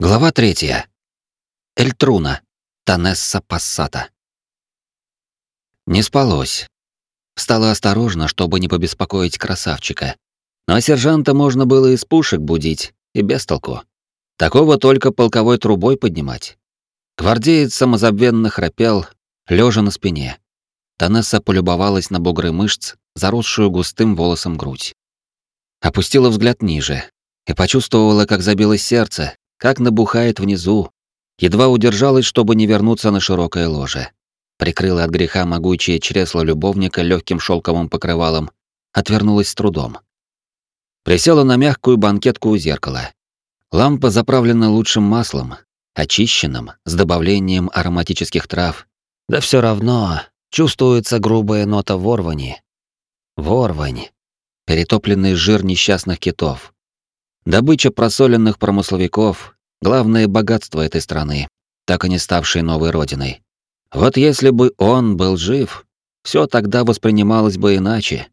Глава третья. Эльтруна. Танесса Пассата. Не спалось. Встала осторожно, чтобы не побеспокоить красавчика. Но сержанта можно было из пушек будить, и без толку. Такого только полковой трубой поднимать. Гвардеец самозабвенно храпел, лежа на спине. Танесса полюбовалась на бугры мышц, заросшую густым волосом грудь. Опустила взгляд ниже и почувствовала, как забилось сердце, как набухает внизу. Едва удержалась, чтобы не вернуться на широкое ложе. Прикрыла от греха могучее чресло любовника легким шелковым покрывалом, отвернулась с трудом. Присела на мягкую банкетку у зеркала. Лампа заправлена лучшим маслом, очищенным, с добавлением ароматических трав. Да все равно чувствуется грубая нота ворвани. Ворвань. Перетопленный жир несчастных китов, Добыча просоленных промысловиков — главное богатство этой страны, так и не ставшей новой родиной. Вот если бы он был жив, все тогда воспринималось бы иначе.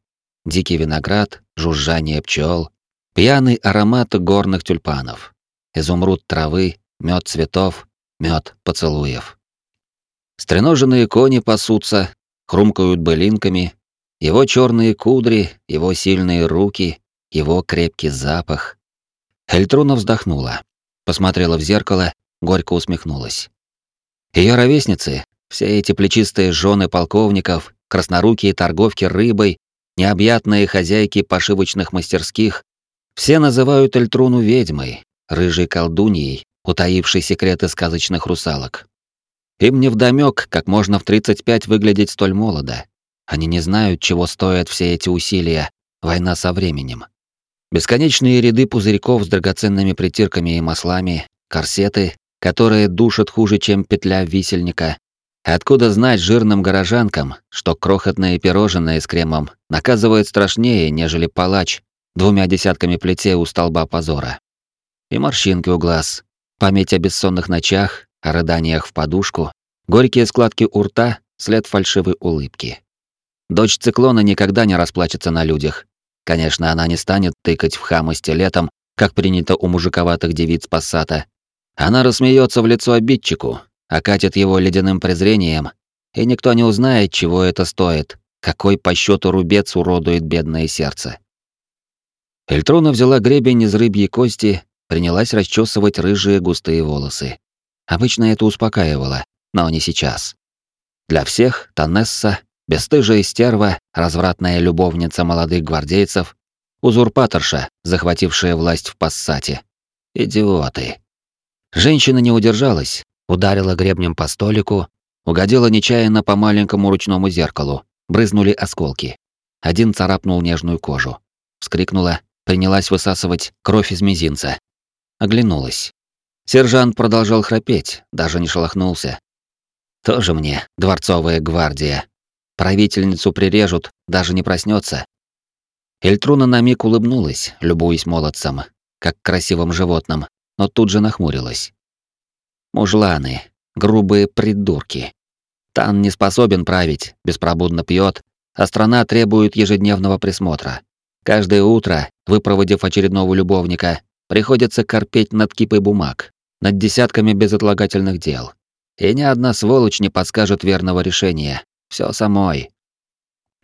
Дикий виноград, жужжание пчел, пьяный аромат горных тюльпанов, изумруд травы, мед цветов, мед поцелуев. Стреноженные кони пасутся, хрумкают былинками, его черные кудри, его сильные руки, его крепкий запах, Эльтруна вздохнула, посмотрела в зеркало, горько усмехнулась. Ее ровесницы, все эти плечистые жены полковников, краснорукие торговки рыбой, необъятные хозяйки пошивочных мастерских, все называют Эльтруну ведьмой, рыжей колдуньей, утаившей секреты сказочных русалок. Им не вдомёк, как можно в 35 выглядеть столь молодо. Они не знают, чего стоят все эти усилия, война со временем. Бесконечные ряды пузырьков с драгоценными притирками и маслами, корсеты, которые душат хуже, чем петля висельника. Откуда знать жирным горожанкам, что крохотное пирожное с кремом наказывает страшнее, нежели палач двумя десятками плетей у столба позора. И морщинки у глаз, память о бессонных ночах, о рыданиях в подушку, горькие складки у рта, след фальшивой улыбки. Дочь циклона никогда не расплачется на людях, Конечно, она не станет тыкать в хама стилетом, как принято у мужиковатых девиц Пассата. Она рассмеется в лицо обидчику, окатит его ледяным презрением, и никто не узнает, чего это стоит, какой по счету рубец уродует бедное сердце. Эльтруна взяла гребень из рыбьей кости, принялась расчесывать рыжие густые волосы. Обычно это успокаивало, но не сейчас. Для всех Танесса бесстыжая стерва, развратная любовница молодых гвардейцев, узурпаторша, захватившая власть в Пассате. Идиоты. Женщина не удержалась, ударила гребнем по столику, угодила нечаянно по маленькому ручному зеркалу, брызнули осколки. Один царапнул нежную кожу. Вскрикнула, принялась высасывать кровь из мизинца. Оглянулась. Сержант продолжал храпеть, даже не шелохнулся. Тоже мне дворцовая гвардия. Правительницу прирежут, даже не проснется. Эльтруна на миг улыбнулась, любуясь молодцем, как красивым животным, но тут же нахмурилась. Мужланы, грубые придурки. Тан не способен править, беспробудно пьет, а страна требует ежедневного присмотра. Каждое утро, выпроводив очередного любовника, приходится корпеть над кипой бумаг, над десятками безотлагательных дел. И ни одна сволочь не подскажет верного решения, все самой.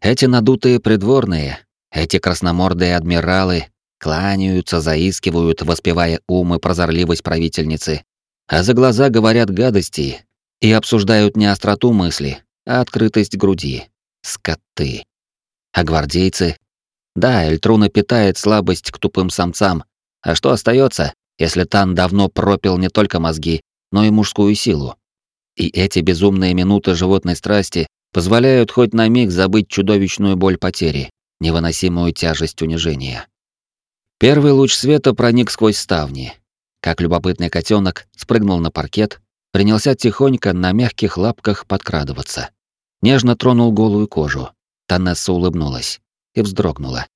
Эти надутые придворные, эти красномордые адмиралы кланяются, заискивают, воспевая ум и прозорливость правительницы, а за глаза говорят гадости и обсуждают не остроту мысли, а открытость груди. Скоты. А гвардейцы? Да, Эльтруна питает слабость к тупым самцам, а что остается, если Тан давно пропил не только мозги, но и мужскую силу? И эти безумные минуты животной страсти позволяют хоть на миг забыть чудовищную боль потери, невыносимую тяжесть унижения. Первый луч света проник сквозь ставни. Как любопытный котенок спрыгнул на паркет, принялся тихонько на мягких лапках подкрадываться. Нежно тронул голую кожу. Танесса улыбнулась и вздрогнула.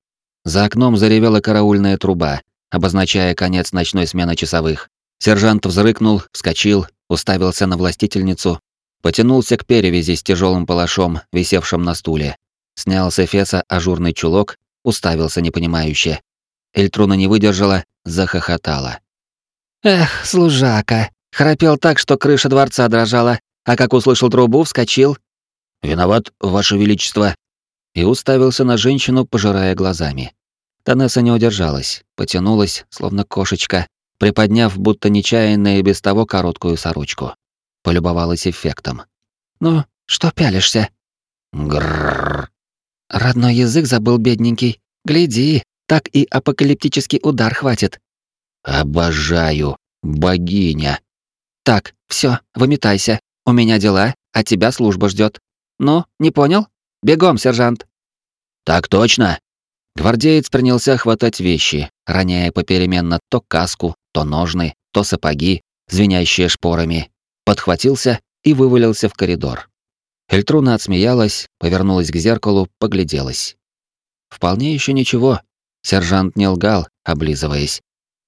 За окном заревела караульная труба, обозначая конец ночной смены часовых. Сержант взрыкнул, вскочил, уставился на властительницу, Потянулся к перевязи с тяжелым палашом, висевшим на стуле. Снял с эфеса ажурный чулок, уставился непонимающе. Эльтруна не выдержала, захохотала. Эх, служака. Храпел так, что крыша дворца дрожала, а как услышал трубу, вскочил. «Виноват, Ваше Величество!» И уставился на женщину, пожирая глазами. Танесса не удержалась, потянулась, словно кошечка, приподняв будто нечаянно и без того короткую сорочку. Полюбовалась эффектом. «Ну, что пялишься?» Грррр. Родной язык забыл бедненький. Гляди, так и апокалиптический удар хватит. Обожаю, богиня. Так, все, выметайся. У меня дела, а тебя служба ждет. Ну, не понял? Бегом, сержант. Так точно. Гвардеец принялся хватать вещи, роняя попеременно то каску, то ножны, то сапоги, звенящие шпорами. Подхватился и вывалился в коридор. Эльтруна отсмеялась, повернулась к зеркалу, погляделась. Вполне еще ничего. Сержант не лгал, облизываясь.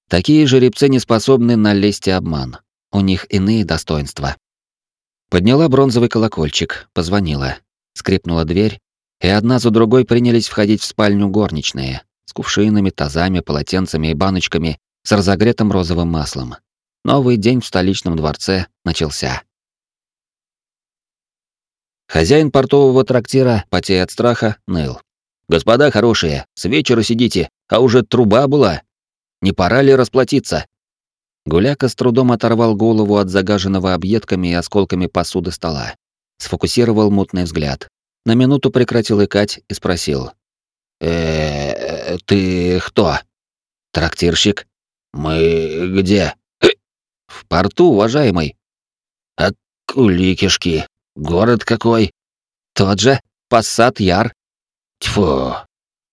Такие жеребцы не способны на лесть и обман. У них иные достоинства. Подняла бронзовый колокольчик, позвонила. Скрипнула дверь, и одна за другой принялись входить в спальню горничные, с кувшинами, тазами, полотенцами и баночками с разогретым розовым маслом. Новый день в столичном дворце начался. Хозяин портового трактира, потея от страха, ныл. «Господа хорошие, с вечера сидите, а уже труба была. Не пора ли расплатиться?» Гуляка с трудом оторвал голову от загаженного объедками и осколками посуды стола. Сфокусировал мутный взгляд. На минуту прекратил икать и спросил. э ты кто?» «Трактирщик». «Мы где?» «В порту, уважаемый». «А куликишки, город какой?» «Тот же, Пассат Яр». «Тьфу,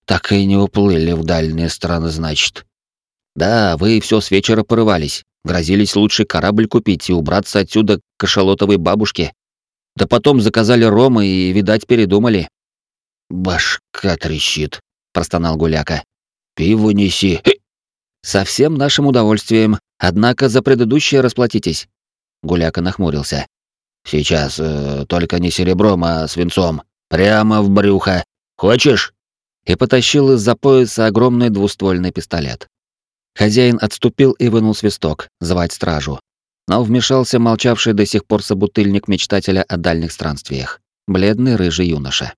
так и не уплыли в дальние страны, значит». Да, вы все с вечера порывались, грозились лучший корабль купить и убраться отсюда к кашалотовой бабушке. Да потом заказали рома и, видать, передумали. Башка трещит, простонал Гуляка. Пиво неси. Со всем нашим удовольствием, однако за предыдущее расплатитесь. Гуляка нахмурился. Сейчас э, только не серебром, а свинцом. Прямо в брюхо. Хочешь? И потащил из-за пояса огромный двуствольный пистолет. Хозяин отступил и вынул свисток, звать стражу. Но вмешался молчавший до сих пор собутыльник мечтателя о дальних странствиях. Бледный рыжий юноша.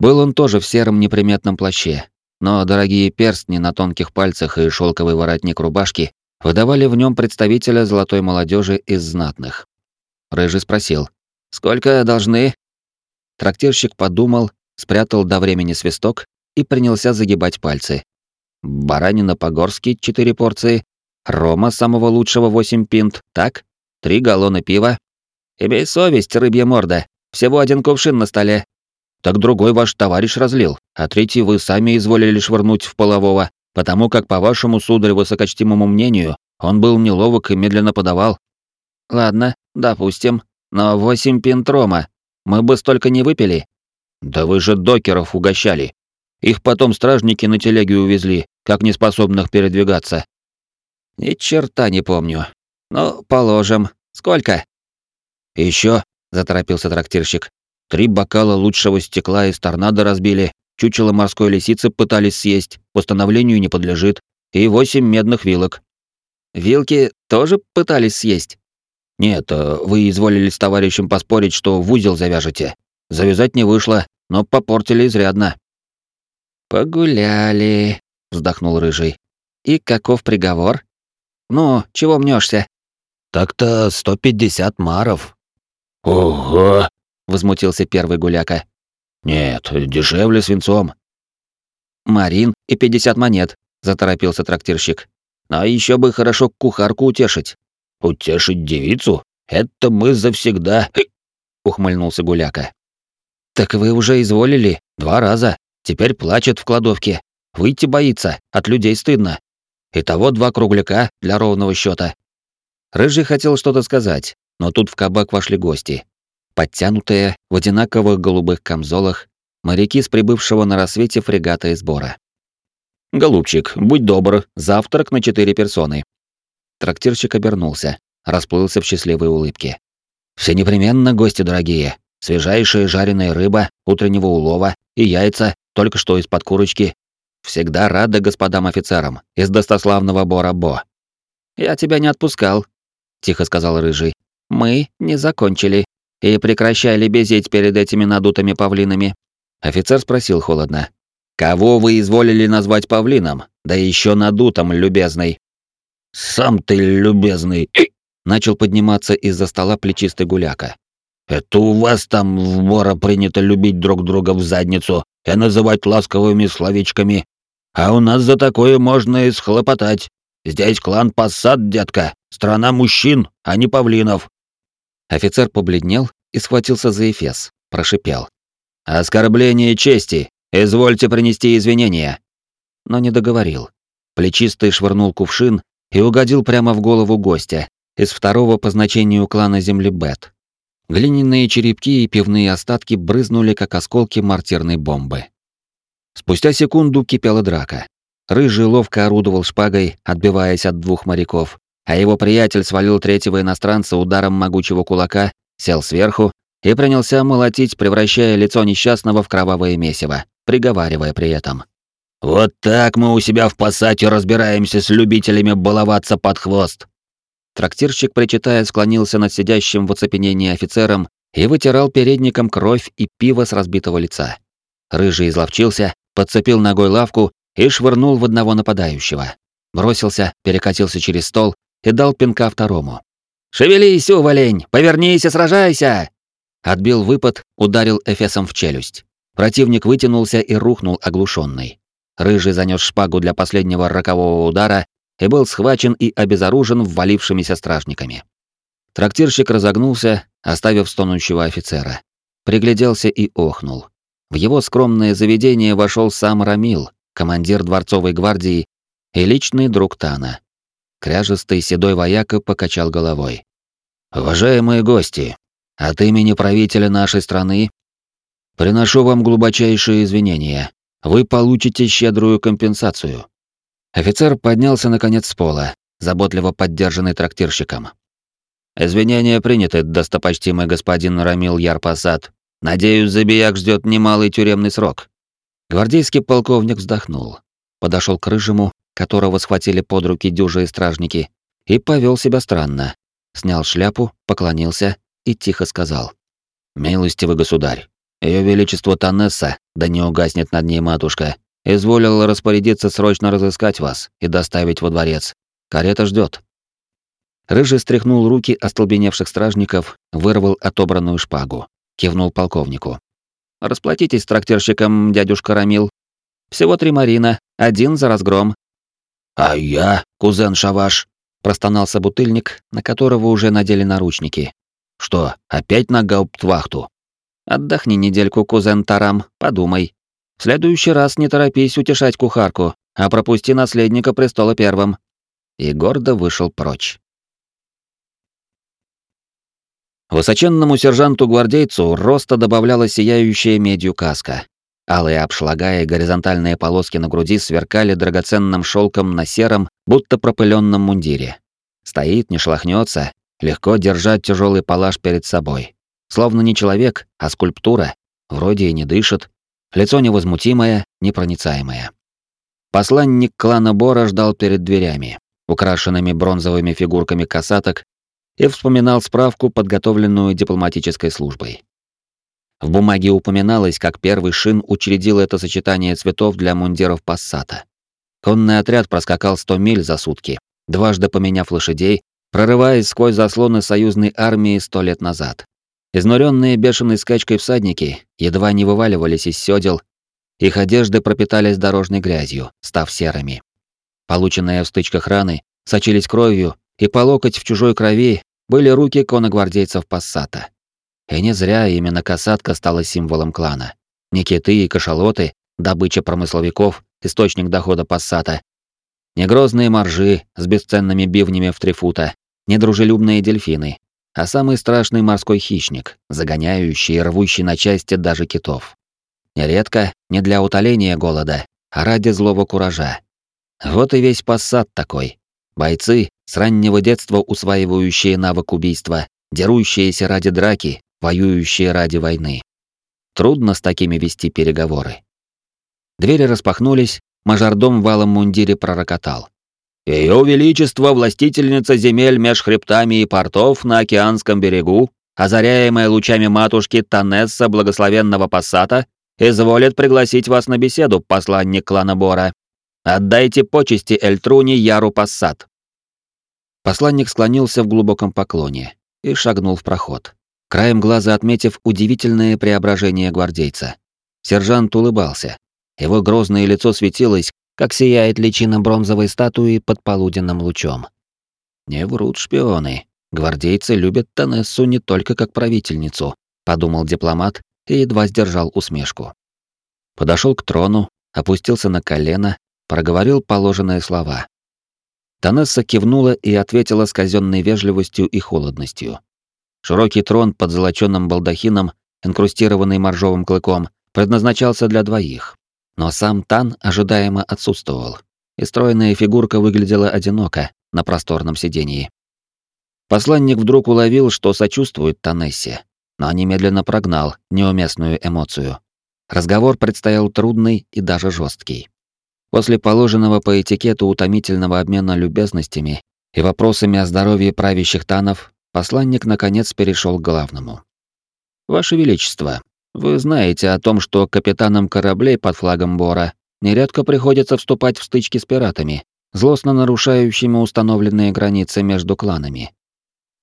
Был он тоже в сером неприметном плаще, но дорогие перстни на тонких пальцах и шелковый воротник рубашки выдавали в нем представителя золотой молодежи из знатных. Рыжий спросил, «Сколько должны?» Трактирщик подумал, спрятал до времени свисток и принялся загибать пальцы, баранина по-горски — четыре порции, рома самого лучшего восемь пинт, так? Три галлона пива. Имей совесть, рыбья морда, всего один кувшин на столе. Так другой ваш товарищ разлил, а третий вы сами изволили швырнуть в полового, потому как, по вашему, сударь, высокочтимому мнению, он был неловок и медленно подавал. Ладно, допустим, но восемь пинт рома. Мы бы столько не выпили. Да вы же докеров угощали. Их потом стражники на телеге увезли, как неспособных передвигаться. Ни черта не помню. Ну, положим. Сколько? Еще, заторопился трактирщик. Три бокала лучшего стекла из торнадо разбили, чучело морской лисицы пытались съесть, восстановлению не подлежит, и восемь медных вилок. Вилки тоже пытались съесть? Нет, э, вы изволили с товарищем поспорить, что в узел завяжете. Завязать не вышло, но попортили изрядно. «Погуляли», — вздохнул Рыжий. «И каков приговор? Ну, чего мнешься? «Так-то сто пятьдесят маров». «Ого!» — возмутился первый гуляка. «Нет, дешевле свинцом». «Марин и пятьдесят монет», — заторопился трактирщик. «Но еще бы хорошо кухарку утешить». «Утешить девицу? Это мы завсегда...» — ухмыльнулся гуляка. «Так вы уже изволили два раза», Теперь плачет в кладовке. Выйти боится, от людей стыдно. Итого два кругляка для ровного счета. Рыжий хотел что-то сказать, но тут в кабак вошли гости. Подтянутые, в одинаковых голубых камзолах, моряки с прибывшего на рассвете фрегата и сбора. «Голубчик, будь добр, завтрак на четыре персоны». Трактирщик обернулся, расплылся в счастливой улыбке. «Все непременно, гости дорогие. Свежайшая жареная рыба, утреннего улова и яйца, только что из-под курочки. Всегда рада господам офицерам из достославного Бора-Бо. я тебя не отпускал», — тихо сказал Рыжий. «Мы не закончили. И прекращай лебезить перед этими надутыми павлинами». Офицер спросил холодно. «Кого вы изволили назвать павлином? Да еще надутым, любезный». «Сам ты любезный», — начал подниматься из-за стола плечистый гуляка. «Это у вас там в Бора принято любить друг друга в задницу и называть ласковыми словечками. А у нас за такое можно и схлопотать. Здесь клан Пассат, детка, страна мужчин, а не павлинов». Офицер побледнел и схватился за эфес, прошипел. «Оскорбление чести! Извольте принести извинения!» Но не договорил. Плечистый швырнул кувшин и угодил прямо в голову гостя, из второго по значению клана Земли Бет. Глиняные черепки и пивные остатки брызнули, как осколки мортирной бомбы. Спустя секунду кипела драка. Рыжий ловко орудовал шпагой, отбиваясь от двух моряков, а его приятель свалил третьего иностранца ударом могучего кулака, сел сверху и принялся молотить, превращая лицо несчастного в кровавое месиво, приговаривая при этом. «Вот так мы у себя в пассате разбираемся с любителями баловаться под хвост!» Трактирщик, причитая, склонился над сидящим в оцепенении офицером и вытирал передником кровь и пиво с разбитого лица. Рыжий изловчился, подцепил ногой лавку и швырнул в одного нападающего. Бросился, перекатился через стол и дал пинка второму. «Шевелись, уволень! Повернись и сражайся!» Отбил выпад, ударил эфесом в челюсть. Противник вытянулся и рухнул оглушенный. Рыжий занес шпагу для последнего рокового удара и был схвачен и обезоружен ввалившимися стражниками. Трактирщик разогнулся, оставив стонущего офицера. Пригляделся и охнул. В его скромное заведение вошел сам Рамил, командир дворцовой гвардии и личный друг Тана. Кряжистый седой вояка покачал головой. «Уважаемые гости, от имени правителя нашей страны приношу вам глубочайшие извинения. Вы получите щедрую компенсацию. Офицер поднялся наконец с пола, заботливо поддержанный трактирщиком. «Извинения приняты, достопочтимый господин Рамил Ярпасад. Надеюсь, Забияк ждет немалый тюремный срок». Гвардейский полковник вздохнул, подошел к рыжему, которого схватили под руки дюжие стражники, и повел себя странно. Снял шляпу, поклонился и тихо сказал. «Милостивый государь, ее величество Танесса, да не угаснет над ней матушка, Изволил распорядиться срочно разыскать вас и доставить во дворец. Карета ждет. Рыжий стряхнул руки остолбеневших стражников, вырвал отобранную шпагу. Кивнул полковнику. «Расплатитесь с трактирщиком, дядюшка Рамил. Всего три марина, один за разгром». «А я, кузен Шаваш», — простонал собутыльник, на которого уже надели наручники. «Что, опять на гауптвахту?» «Отдохни недельку, кузен Тарам, подумай», в следующий раз не торопись утешать кухарку, а пропусти наследника престола первым». И гордо вышел прочь. Высоченному сержанту-гвардейцу роста добавляла сияющая медью каска. Алые обшлага и горизонтальные полоски на груди сверкали драгоценным шелком на сером, будто пропыленном мундире. Стоит, не шлахнется, легко держать тяжелый палаш перед собой. Словно не человек, а скульптура. Вроде и не дышит, Лицо невозмутимое, непроницаемое. Посланник клана Бора ждал перед дверями, украшенными бронзовыми фигурками касаток, и вспоминал справку, подготовленную дипломатической службой. В бумаге упоминалось, как первый шин учредил это сочетание цветов для мундиров пассата. Конный отряд проскакал 100 миль за сутки, дважды поменяв лошадей, прорываясь сквозь заслоны союзной армии сто лет назад. Изнуренные бешеной скачкой всадники едва не вываливались из сёдел, их одежды пропитались дорожной грязью, став серыми. Полученные в стычках раны сочились кровью, и по локоть в чужой крови были руки коногвардейцев Пассата. И не зря именно касатка стала символом клана. Не киты и кашалоты, добыча промысловиков, источник дохода Пассата, не грозные моржи с бесценными бивнями в три фута, не дружелюбные дельфины, а самый страшный морской хищник, загоняющий и рвущий на части даже китов. Нередко не для утоления голода, а ради злого куража. Вот и весь посад такой. Бойцы, с раннего детства усваивающие навык убийства, дерущиеся ради драки, воюющие ради войны. Трудно с такими вести переговоры. Двери распахнулись, мажордом валом мундире пророкотал. Ее Величество, властительница земель меж хребтами и портов на океанском берегу, озаряемая лучами матушки Танесса благословенного Пассата, изволит пригласить вас на беседу, посланник клана Бора. Отдайте почести Эльтруни Яру Пассат. Посланник склонился в глубоком поклоне и шагнул в проход, краем глаза отметив удивительное преображение гвардейца. Сержант улыбался. Его грозное лицо светилось, как сияет личина бронзовой статуи под полуденным лучом. Не врут шпионы. Гвардейцы любят Танессу не только как правительницу, подумал дипломат и едва сдержал усмешку. Подошел к трону, опустился на колено, проговорил положенные слова. Танесса кивнула и ответила с казенной вежливостью и холодностью. Широкий трон под золоченным балдахином, инкрустированный моржовым клыком, предназначался для двоих. Но сам Тан ожидаемо отсутствовал, и стройная фигурка выглядела одиноко на просторном сидении. Посланник вдруг уловил, что сочувствует Танессе, но немедленно прогнал неуместную эмоцию. Разговор предстоял трудный и даже жесткий. После положенного по этикету утомительного обмена любезностями и вопросами о здоровье правящих танов, посланник наконец перешел к главному. «Ваше Величество, вы знаете о том, что капитанам кораблей под флагом Бора нередко приходится вступать в стычки с пиратами, злостно нарушающими установленные границы между кланами.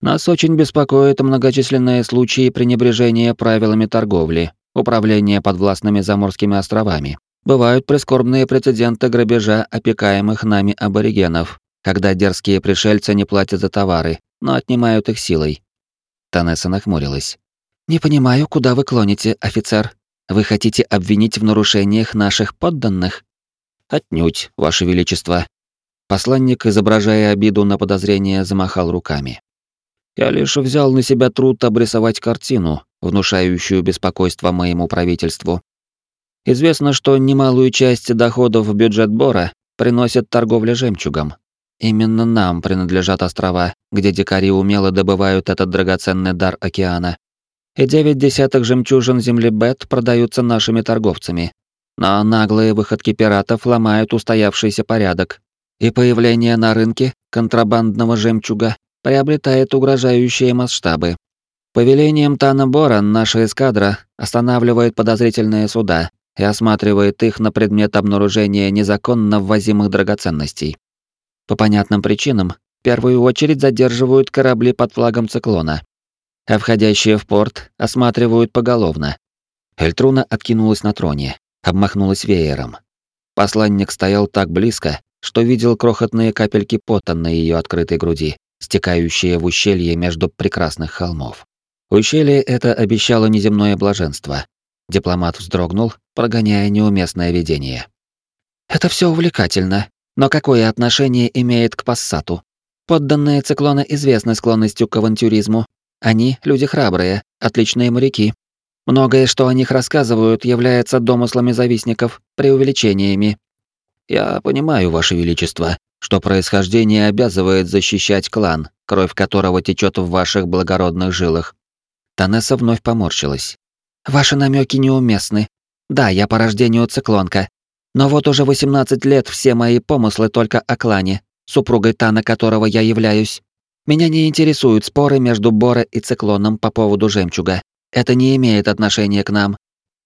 Нас очень беспокоят многочисленные случаи пренебрежения правилами торговли, управления подвластными заморскими островами. Бывают прискорбные прецеденты грабежа опекаемых нами аборигенов, когда дерзкие пришельцы не платят за товары, но отнимают их силой. Танесса нахмурилась. «Не понимаю, куда вы клоните, офицер. Вы хотите обвинить в нарушениях наших подданных?» «Отнюдь, Ваше Величество». Посланник, изображая обиду на подозрение, замахал руками. «Я лишь взял на себя труд обрисовать картину, внушающую беспокойство моему правительству. Известно, что немалую часть доходов в бюджет Бора приносит торговля жемчугом. Именно нам принадлежат острова, где дикари умело добывают этот драгоценный дар океана и девять десятых жемчужин земли Бет продаются нашими торговцами. Но наглые выходки пиратов ломают устоявшийся порядок, и появление на рынке контрабандного жемчуга приобретает угрожающие масштабы. Повелением Тана Бора наша эскадра останавливает подозрительные суда и осматривает их на предмет обнаружения незаконно ввозимых драгоценностей. По понятным причинам, в первую очередь задерживают корабли под флагом циклона, а входящие в порт осматривают поголовно. Эльтруна откинулась на троне, обмахнулась веером. Посланник стоял так близко, что видел крохотные капельки пота на ее открытой груди, стекающие в ущелье между прекрасных холмов. Ущелье это обещало неземное блаженство. Дипломат вздрогнул, прогоняя неуместное видение. «Это все увлекательно, но какое отношение имеет к пассату? Подданные циклона известны склонностью к авантюризму, они люди храбрые, отличные моряки. Многое, что о них рассказывают, является домыслами завистников, преувеличениями. Я понимаю, Ваше Величество, что происхождение обязывает защищать клан, кровь которого течет в ваших благородных жилах. Танесса вновь поморщилась. Ваши намеки неуместны. Да, я по рождению циклонка. Но вот уже 18 лет все мои помыслы только о клане, супругой Тана которого я являюсь. Меня не интересуют споры между Бора и Циклоном по поводу жемчуга. Это не имеет отношения к нам.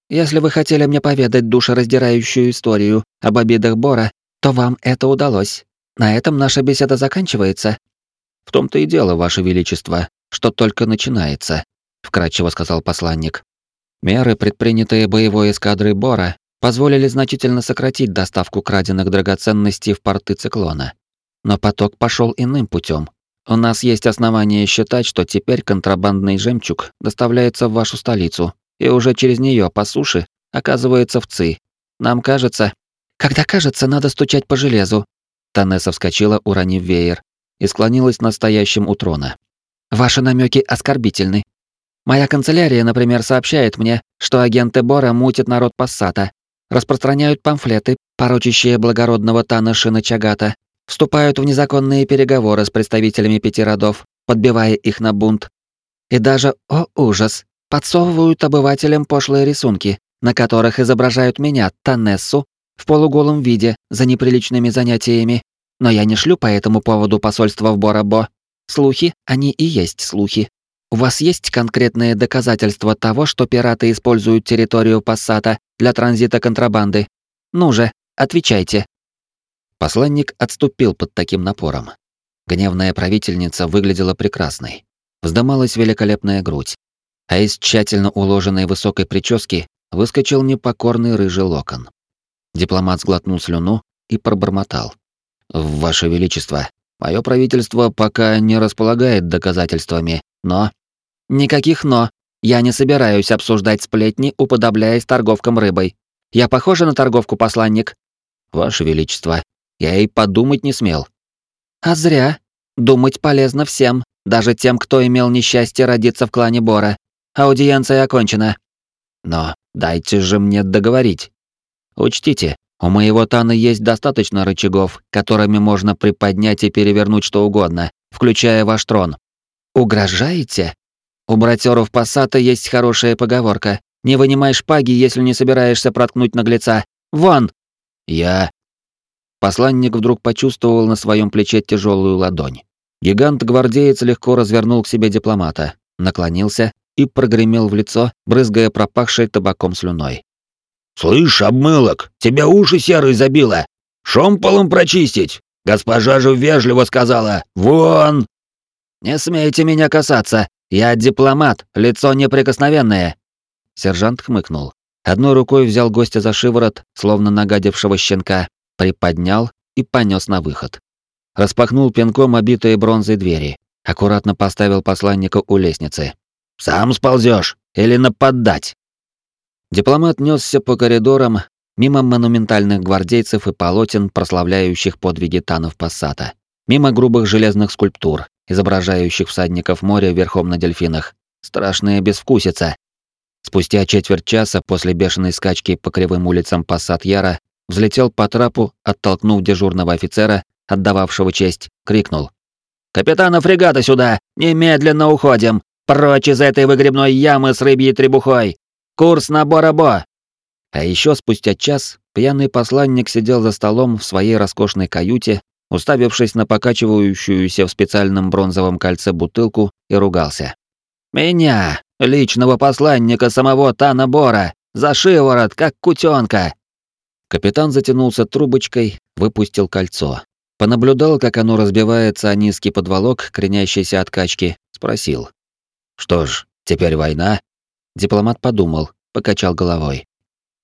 Если вы хотели мне поведать душераздирающую историю об обидах Бора, то вам это удалось. На этом наша беседа заканчивается. В том-то и дело, ваше величество, что только начинается, вкратчиво сказал посланник. Меры, предпринятые боевой эскадрой Бора, позволили значительно сократить доставку краденных драгоценностей в порты циклона. Но поток пошел иным путем. У нас есть основания считать, что теперь контрабандный жемчуг доставляется в вашу столицу, и уже через нее по суше оказывается в ЦИ. Нам кажется... Когда кажется, надо стучать по железу. Танесса вскочила, уронив веер, и склонилась над стоящим у трона. Ваши намеки оскорбительны. Моя канцелярия, например, сообщает мне, что агенты Бора мутят народ Пассата, распространяют памфлеты, порочащие благородного Тана Шиначагата, вступают в незаконные переговоры с представителями пяти родов, подбивая их на бунт. И даже, о ужас, подсовывают обывателям пошлые рисунки, на которых изображают меня, Танессу, в полуголом виде, за неприличными занятиями. Но я не шлю по этому поводу посольство в Борабо. Слухи, они и есть слухи. У вас есть конкретные доказательства того, что пираты используют территорию Пассата для транзита контрабанды? Ну же, отвечайте. Посланник отступил под таким напором. Гневная правительница выглядела прекрасной. Вздымалась великолепная грудь. А из тщательно уложенной высокой прически выскочил непокорный рыжий локон. Дипломат сглотнул слюну и пробормотал. «Ваше Величество, мое правительство пока не располагает доказательствами, но...» «Никаких «но». Я не собираюсь обсуждать сплетни, уподобляясь торговкам рыбой. Я похожа на торговку, посланник?» «Ваше Величество, я и подумать не смел. А зря. Думать полезно всем, даже тем, кто имел несчастье родиться в клане Бора. Аудиенция окончена. Но дайте же мне договорить. Учтите, у моего Тана есть достаточно рычагов, которыми можно приподнять и перевернуть что угодно, включая ваш трон. Угрожаете? У братеров Пассата есть хорошая поговорка. Не вынимай шпаги, если не собираешься проткнуть наглеца. Вон! Я Посланник вдруг почувствовал на своем плече тяжелую ладонь. Гигант-гвардеец легко развернул к себе дипломата, наклонился и прогремел в лицо, брызгая пропахшей табаком слюной. «Слышь, обмылок, тебя уши серой забило! Шомполом прочистить! Госпожа же вежливо сказала «Вон!» «Не смейте меня касаться! Я дипломат, лицо неприкосновенное!» Сержант хмыкнул. Одной рукой взял гостя за шиворот, словно нагадившего щенка, приподнял и понес на выход. Распахнул пинком обитые бронзой двери, аккуратно поставил посланника у лестницы. «Сам сползешь или нападать?» Дипломат несся по коридорам, мимо монументальных гвардейцев и полотен, прославляющих подвиги танов Пассата, мимо грубых железных скульптур, изображающих всадников моря верхом на дельфинах. Страшная безвкусица. Спустя четверть часа после бешеной скачки по кривым улицам Пассат-Яра взлетел по трапу, оттолкнув дежурного офицера, отдававшего честь, крикнул. «Капитана фрегата сюда! Немедленно уходим! Прочь из этой выгребной ямы с рыбьей требухой! Курс на Борабо!» А еще спустя час пьяный посланник сидел за столом в своей роскошной каюте, уставившись на покачивающуюся в специальном бронзовом кольце бутылку, и ругался. «Меня, личного посланника самого Тана Бора, за шиворот, как кутенка! Капитан затянулся трубочкой, выпустил кольцо. Понаблюдал, как оно разбивается о низкий подволок, кренящийся от качки, спросил. «Что ж, теперь война?» Дипломат подумал, покачал головой.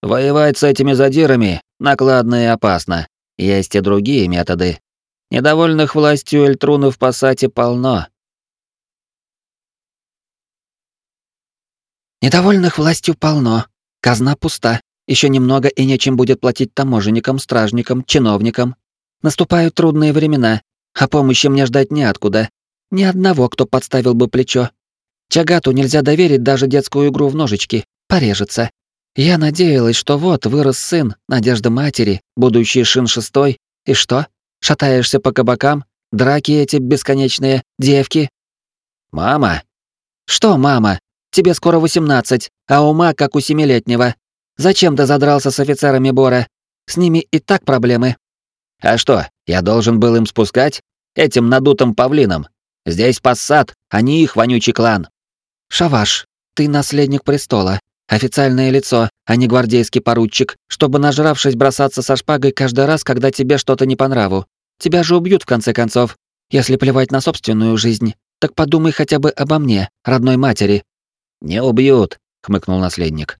«Воевать с этими задирами накладно и опасно. Есть и другие методы. Недовольных властью Эльтрунов в Пассате полно». «Недовольных властью полно. Казна пуста», еще немного и нечем будет платить таможенникам, стражникам, чиновникам. Наступают трудные времена, а помощи мне ждать неоткуда. Ни одного, кто подставил бы плечо. Чагату нельзя доверить даже детскую игру в ножички. Порежется. Я надеялась, что вот вырос сын, надежда матери, будущий Шин шестой. И что? Шатаешься по кабакам? Драки эти бесконечные, девки? Мама? Что, мама? Тебе скоро восемнадцать, а ума как у семилетнего. Зачем ты задрался с офицерами Бора? С ними и так проблемы. А что, я должен был им спускать? Этим надутым павлинам? Здесь пассат, а не их вонючий клан. Шаваш, ты наследник престола, официальное лицо, а не гвардейский поручик, чтобы, нажравшись, бросаться со шпагой каждый раз, когда тебе что-то не по нраву. Тебя же убьют, в конце концов. Если плевать на собственную жизнь, так подумай хотя бы обо мне, родной матери». «Не убьют», — хмыкнул наследник.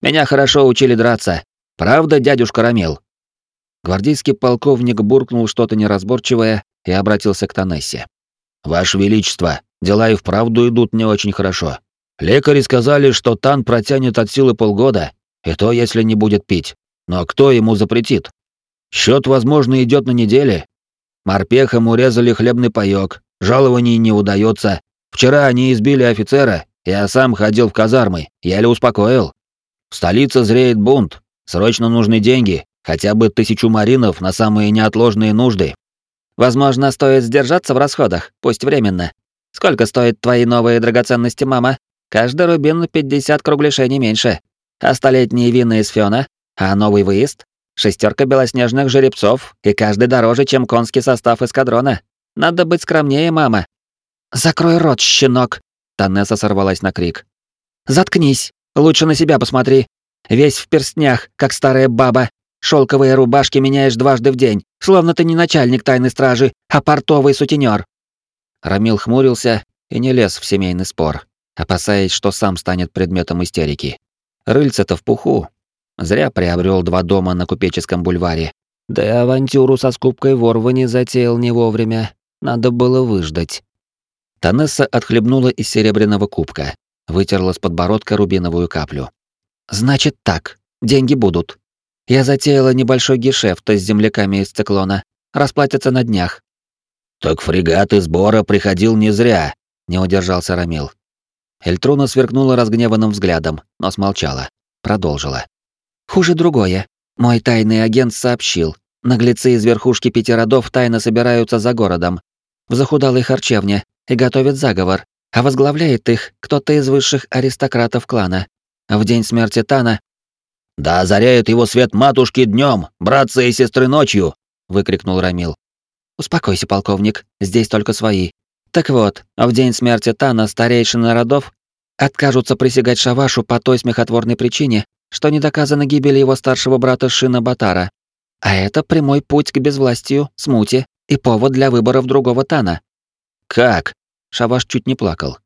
Меня хорошо учили драться. Правда, дядюшка Рамил?» Гвардейский полковник буркнул что-то неразборчивое и обратился к Танессе. «Ваше Величество, дела и вправду идут не очень хорошо. Лекари сказали, что Тан протянет от силы полгода, и то, если не будет пить. Но кто ему запретит? Счет, возможно, идет на недели. Морпехам урезали хлебный паёк, жалований не удается. Вчера они избили офицера, я сам ходил в казармы, еле успокоил. В столице зреет бунт. Срочно нужны деньги, хотя бы тысячу маринов на самые неотложные нужды. Возможно, стоит сдержаться в расходах, пусть временно. Сколько стоят твои новые драгоценности, мама? Каждый рубин 50 кругляшей не меньше. А столетние вина из Фёна? А новый выезд? Шестерка белоснежных жеребцов, и каждый дороже, чем конский состав эскадрона. Надо быть скромнее, мама. Закрой рот, щенок. Танесса сорвалась на крик. Заткнись. Лучше на себя посмотри. Весь в перстнях, как старая баба. Шелковые рубашки меняешь дважды в день, словно ты не начальник тайной стражи, а портовый сутенер. Рамил хмурился и не лез в семейный спор, опасаясь, что сам станет предметом истерики. Рыльце-то в пуху. Зря приобрел два дома на купеческом бульваре. Да и авантюру со скупкой ворва не затеял не вовремя. Надо было выждать. Танесса отхлебнула из серебряного кубка, вытерла с подбородка рубиновую каплю. «Значит так, деньги будут. Я затеяла небольшой гешефт с земляками из циклона. Расплатятся на днях. Так фрегат из Бора приходил не зря, не удержался Рамил. Эльтруна сверкнула разгневанным взглядом, но смолчала. Продолжила. Хуже другое. Мой тайный агент сообщил. Наглецы из верхушки пяти родов тайно собираются за городом, в захудалой харчевне, и готовят заговор, а возглавляет их кто-то из высших аристократов клана. В день смерти Тана «Да озаряет его свет матушки днем, братца и сестры ночью!» — выкрикнул Рамил. «Успокойся, полковник, здесь только свои. Так вот, в день смерти Тана старейшины родов откажутся присягать Шавашу по той смехотворной причине, что не доказана гибель его старшего брата Шина Батара. А это прямой путь к безвластию, смуте и повод для выборов другого Тана». «Как?» — Шаваш чуть не плакал.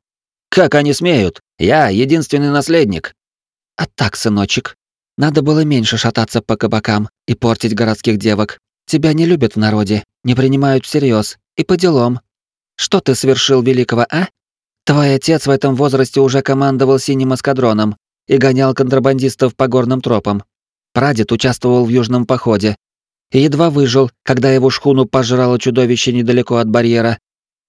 «Как они смеют? Я единственный наследник». «А так, сыночек, надо было меньше шататься по кабакам и портить городских девок. Тебя не любят в народе, не принимают всерьез и по делам. Что ты совершил великого, а? Твой отец в этом возрасте уже командовал синим эскадроном и гонял контрабандистов по горным тропам. Прадед участвовал в южном походе и едва выжил, когда его шхуну пожрало чудовище недалеко от барьера.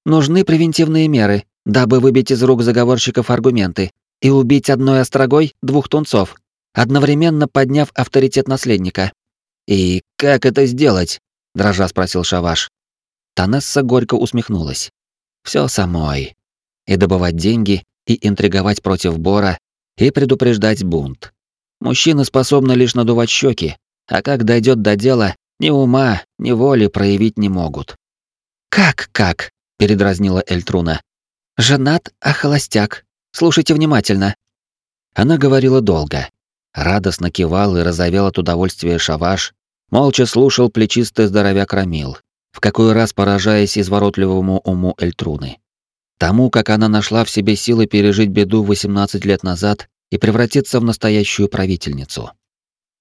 Нужны превентивные меры, дабы выбить из рук заговорщиков аргументы и убить одной острогой двух тунцов одновременно подняв авторитет наследника. «И как это сделать?» — дрожа спросил Шаваш. Танесса горько усмехнулась. Все самой. И добывать деньги, и интриговать против Бора, и предупреждать бунт. Мужчины способны лишь надувать щеки, а как дойдет до дела, ни ума, ни воли проявить не могут. «Как-как?» — передразнила Эльтруна. «Женат, а холостяк. Слушайте внимательно». Она говорила долго, Радостно кивал и разовел от удовольствия шаваш, молча слушал плечистый здоровяк Рамил, в какой раз поражаясь изворотливому уму Эльтруны. Тому, как она нашла в себе силы пережить беду 18 лет назад и превратиться в настоящую правительницу.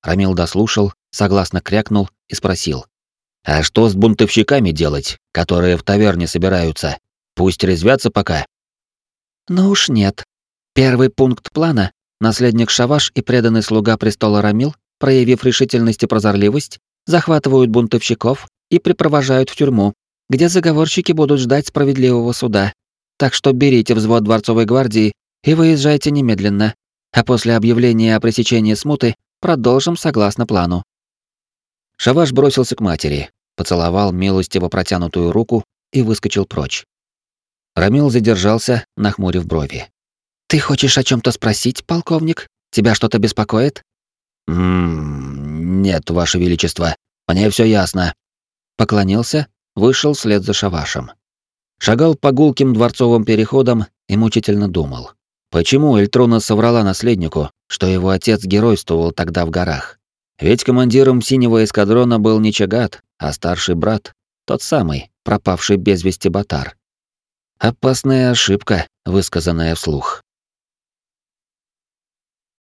Рамил дослушал, согласно крякнул и спросил. «А что с бунтовщиками делать, которые в таверне собираются? Пусть резвятся пока?» «Ну уж нет. Первый пункт плана Наследник Шаваш и преданный слуга престола Рамил, проявив решительность и прозорливость, захватывают бунтовщиков и припровожают в тюрьму, где заговорщики будут ждать справедливого суда. Так что берите взвод дворцовой гвардии и выезжайте немедленно, а после объявления о пресечении смуты продолжим согласно плану. Шаваш бросился к матери, поцеловал милостиво протянутую руку и выскочил прочь. Рамил задержался, нахмурив брови. Ты хочешь о чем то спросить, полковник? Тебя что-то беспокоит? Мм, нет, ваше величество. Мне все ясно. Поклонился, вышел вслед за Шавашем. Шагал по гулким дворцовым переходам и мучительно думал. Почему Эльтрона соврала наследнику, что его отец геройствовал тогда в горах? Ведь командиром синего эскадрона был не Чагат, а старший брат, тот самый, пропавший без вести Батар. Опасная ошибка, высказанная вслух.